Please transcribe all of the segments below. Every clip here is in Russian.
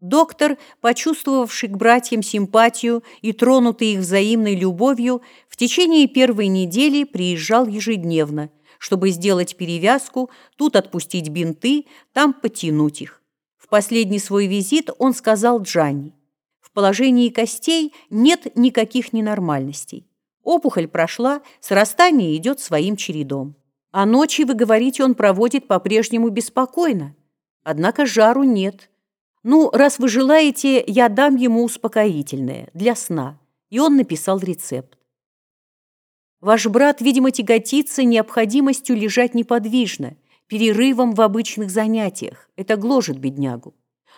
Доктор, почувствовавший к братьям симпатию и тронутый их взаимной любовью, в течение первой недели приезжал ежедневно, чтобы сделать перевязку, тут отпустить бинты, там потянуть их. В последний свой визит он сказал Джанни, в положении костей нет никаких ненормальностей. Опухоль прошла, срастание идет своим чередом. А ночи, вы говорите, он проводит по-прежнему беспокойно. Однако жару нет. Ну, раз вы желаете, я дам ему успокоительное для сна. И он написал рецепт. Ваш брат, видимо, тяготится необходимостью лежать неподвижно, перерывом в обычных занятиях. Это гложет беднягу.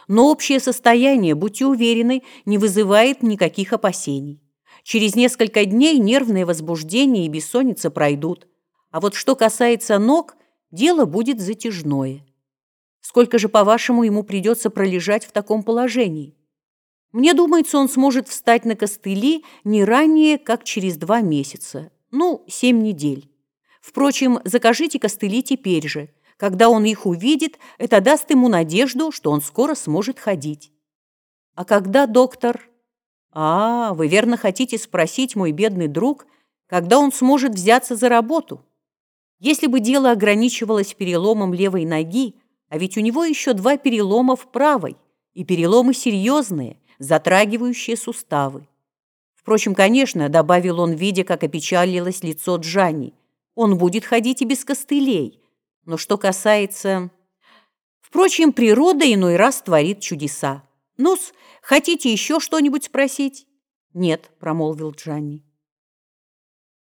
Но общее состояние, будьте уверены, не вызывает никаких опасений. Через несколько дней нервное возбуждение и бессонница пройдут. А вот что касается ног, дело будет затяжное. Сколько же, по-вашему, ему придется пролежать в таком положении? Мне думается, он сможет встать на костыли не ранее, как через два месяца, ну, семь недель. Впрочем, закажите костыли теперь же. Когда он их увидит, это даст ему надежду, что он скоро сможет ходить. А когда доктор... А, вы верно хотите спросить, мой бедный друг, когда он сможет взяться за работу? Если бы дело ограничивалось переломом левой ноги, а ведь у него еще два перелома в правой, и переломы серьезные, затрагивающие суставы. Впрочем, конечно, добавил он, видя, как опечалилось лицо Джанни, он будет ходить и без костылей. Но что касается... Впрочем, природа иной раз творит чудеса. ну хотите еще что-нибудь спросить?» «Нет», — промолвил Джанни.